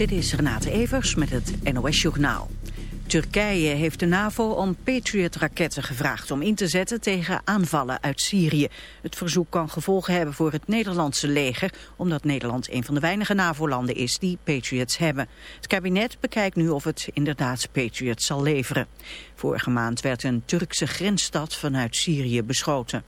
Dit is Renate Evers met het NOS Journaal. Turkije heeft de NAVO om Patriot-raketten gevraagd om in te zetten tegen aanvallen uit Syrië. Het verzoek kan gevolgen hebben voor het Nederlandse leger, omdat Nederland een van de weinige NAVO-landen is die Patriots hebben. Het kabinet bekijkt nu of het inderdaad Patriots zal leveren. Vorige maand werd een Turkse grensstad vanuit Syrië beschoten.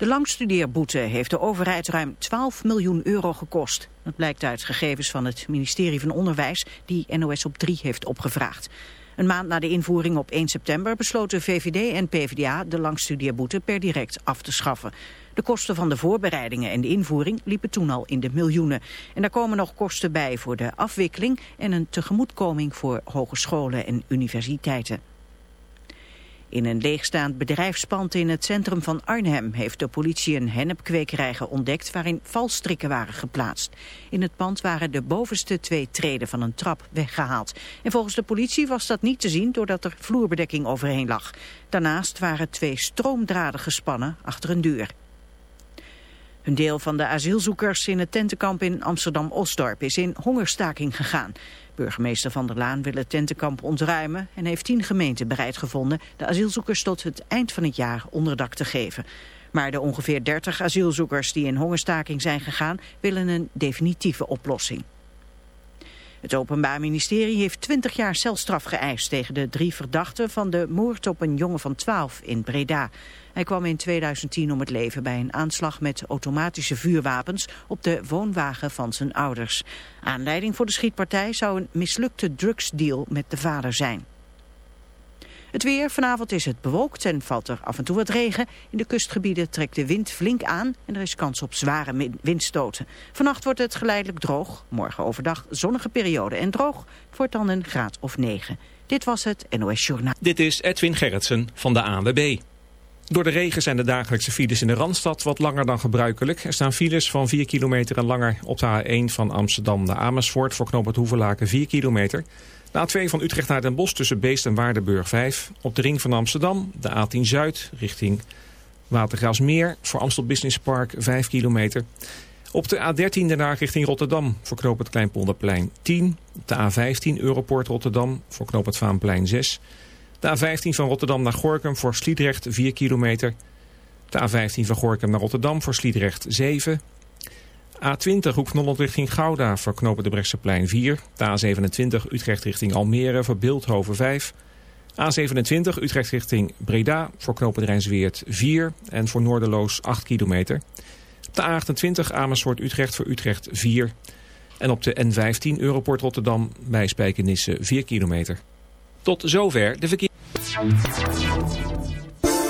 De langstudeerboete heeft de overheid ruim 12 miljoen euro gekost. Dat blijkt uit gegevens van het ministerie van Onderwijs die NOS op 3 heeft opgevraagd. Een maand na de invoering op 1 september besloten VVD en PvdA de langstudeerboete per direct af te schaffen. De kosten van de voorbereidingen en de invoering liepen toen al in de miljoenen. En daar komen nog kosten bij voor de afwikkeling en een tegemoetkoming voor hogescholen en universiteiten. In een leegstaand bedrijfspand in het centrum van Arnhem heeft de politie een hennepkwekerij ontdekt waarin valstrikken waren geplaatst. In het pand waren de bovenste twee treden van een trap weggehaald. En volgens de politie was dat niet te zien doordat er vloerbedekking overheen lag. Daarnaast waren twee stroomdraden gespannen achter een deur. Een deel van de asielzoekers in het tentenkamp in Amsterdam-Osdorp is in hongerstaking gegaan. Burgemeester Van der Laan wil het tentenkamp ontruimen en heeft tien gemeenten bereid gevonden de asielzoekers tot het eind van het jaar onderdak te geven. Maar de ongeveer 30 asielzoekers die in hongerstaking zijn gegaan willen een definitieve oplossing. Het Openbaar Ministerie heeft 20 jaar celstraf geëist tegen de drie verdachten van de moord op een jongen van 12 in Breda. Hij kwam in 2010 om het leven bij een aanslag met automatische vuurwapens op de woonwagen van zijn ouders. Aanleiding voor de schietpartij zou een mislukte drugsdeal met de vader zijn. Het weer, vanavond is het bewolkt en valt er af en toe wat regen. In de kustgebieden trekt de wind flink aan en er is kans op zware windstoten. Vannacht wordt het geleidelijk droog. Morgen overdag zonnige periode en droog. Het wordt dan een graad of 9. Dit was het NOS Journaal. Dit is Edwin Gerritsen van de ANWB. Door de regen zijn de dagelijkse files in de Randstad wat langer dan gebruikelijk. Er staan files van 4 kilometer en langer op de A1 van Amsterdam naar Amersfoort... voor knoop het Hoevelaken 4 kilometer... De A2 van Utrecht naar Den Bosch tussen Beest en Waardenburg 5. Op de ring van Amsterdam, de A10 Zuid richting Watergraafsmeer. Voor Amstel Business Park 5 kilometer. Op de A13 daarna richting Rotterdam voor knoop het Kleinpolderplein 10. De A15 Europoort Rotterdam voor knoop het Vaanplein 6. De A15 van Rotterdam naar Gorkum voor Sliedrecht 4 kilometer. De A15 van Gorkum naar Rotterdam voor Sliedrecht 7. A20 Hoek richting Gouda voor knopen de Brechtseplein 4. De A27 Utrecht richting Almere voor Beeldhoven 5. A27 Utrecht richting Breda voor knopen Rijnsweert 4 en voor Noorderloos 8 kilometer. De A28 Amersfoort Utrecht voor Utrecht 4. En op de N15 Europort Rotterdam bij Spijkenisse 4 kilometer. Tot zover de verkeer. Thank you.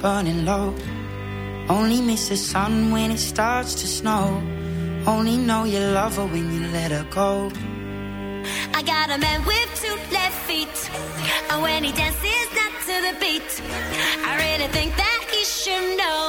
burning low. Only miss the sun when it starts to snow. Only know you love her when you let her go. I got a man with two left feet. And when he dances not to the beat, I really think that he should know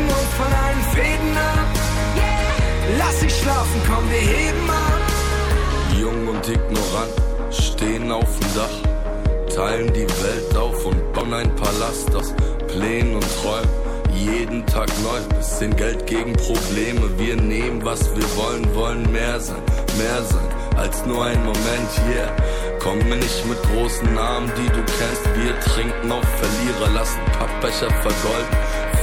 reißen uns von allen Fäden ab. Lass dich schlafen, komm, wir heben ab. Jung und ignorant, stehen auf dem Dach, teilen die Welt auf und bauen ein Palast aus Plänen und Träumen. Jeden Tag neu, bisschen Geld gegen Probleme. Wir nehmen, was wir wollen, wollen mehr sein, mehr sein als nur ein Moment, yeah. Komm mir nicht mit großen Namen, die du kennst. Wir trinken auf Verlierer, lassen Pappbecher vergolden.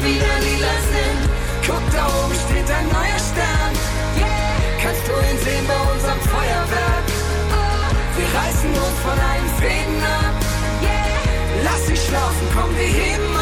Wieder lila sind. Guck, da oben steht ein neuer Stern. Kannst du ihn sehen bei unserem Feuerwerk? Wir reißen uns von allen Fäden ab. Lass dich schlafen, komm, wir heben ab.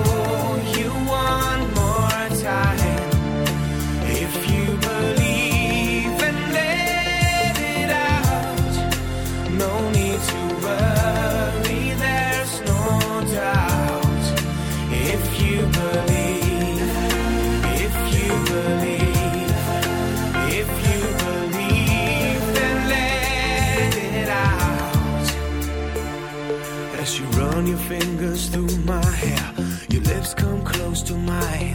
to mine,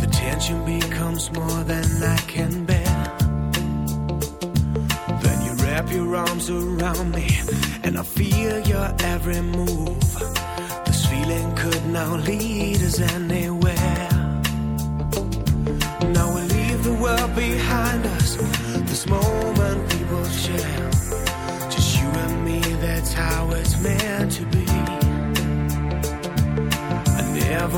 the tension becomes more than I can bear. Then you wrap your arms around me, and I feel your every move. This feeling could now lead us anywhere. Now we leave the world behind us. This moment we will share.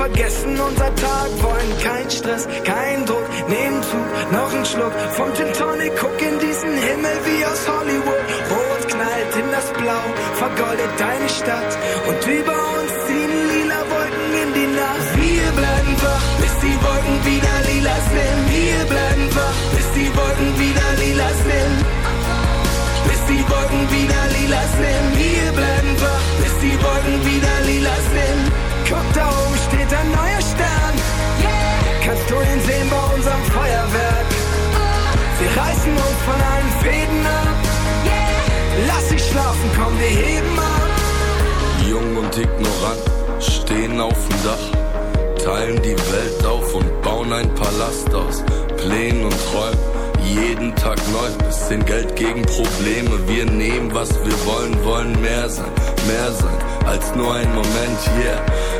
vergessen unser Tag. Wollen kein Stress, kein Druck, nehmen Zug, noch ein Schluck vom Gin Tonic. Guck in diesen Himmel wie aus Hollywood. Rot knallt in das Blau, vergoldet deine Stadt. Und über uns Kannst du ihn sehen bei unserem Feuerwerk? Wir reißen uns von allen Fäden ab. Lass dich schlafen, komm, wir heben ab. Jung und ignorant, stehen auf dem Dach, teilen die Welt auf und bauen ein Palast aus Plänen und Träumen. Jeden Tag neu, bisschen Geld gegen Probleme. Wir nehmen, was wir wollen, wollen mehr sein, mehr sein als nur ein Moment, yeah.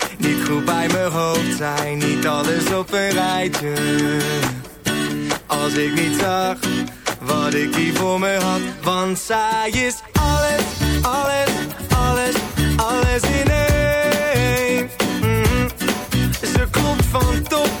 goed bij mijn hoofd zijn, niet alles op een rijtje. Als ik niet zag wat ik hier voor me had, want zij is alles, alles, alles, alles in één. Mm -hmm. Ze komt van top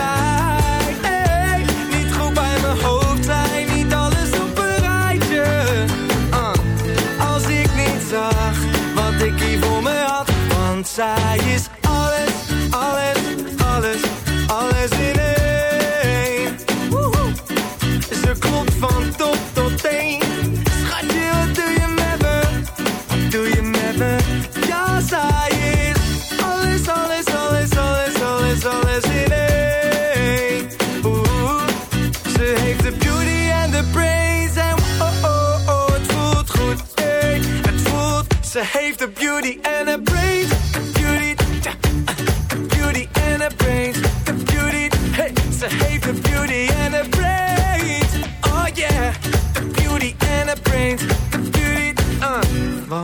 zij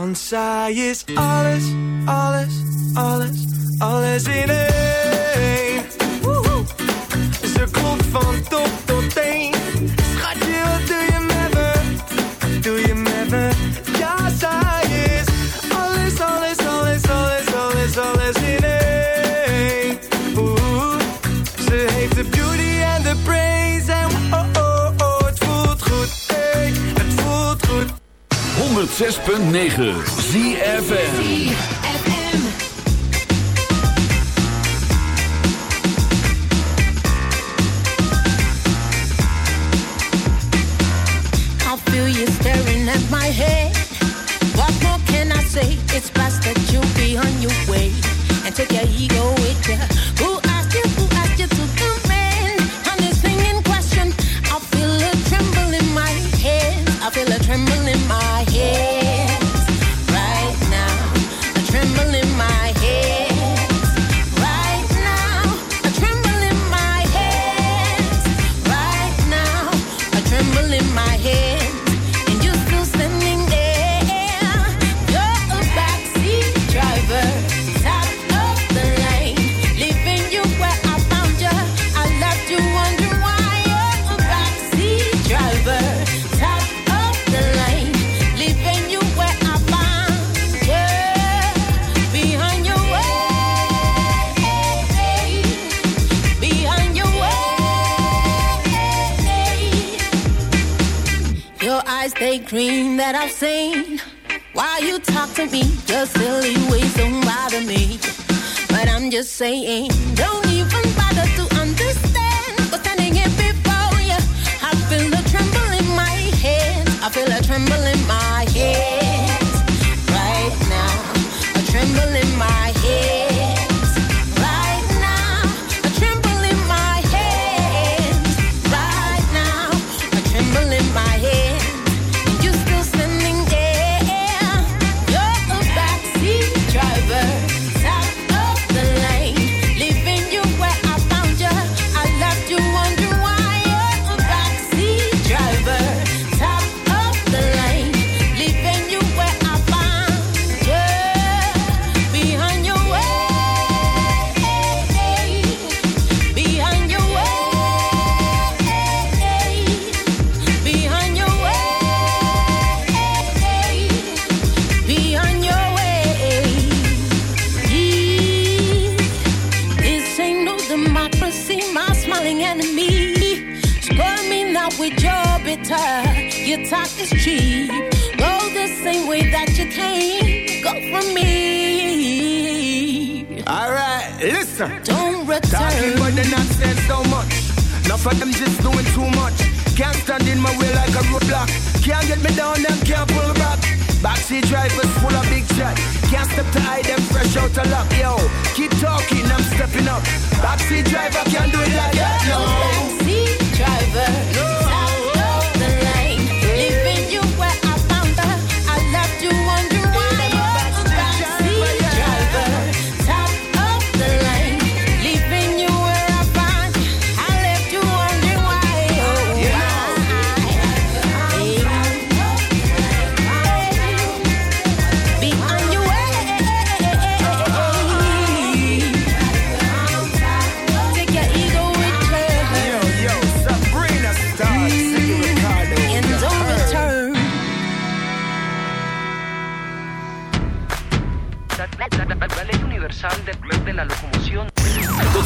En zij is alles, alles, alles, alles in één. 106.9 ZFN Talking but they not saying so much. Enough for them just doing too much. Can't stand in my way like a roadblock. Can't get me down, and can't pull back. Backseat drivers full of big shots. Can't step to hide them fresh out of luck. Yo, keep talking, I'm stepping up. Backseat driver can't do it like that. No, backseat driver. No.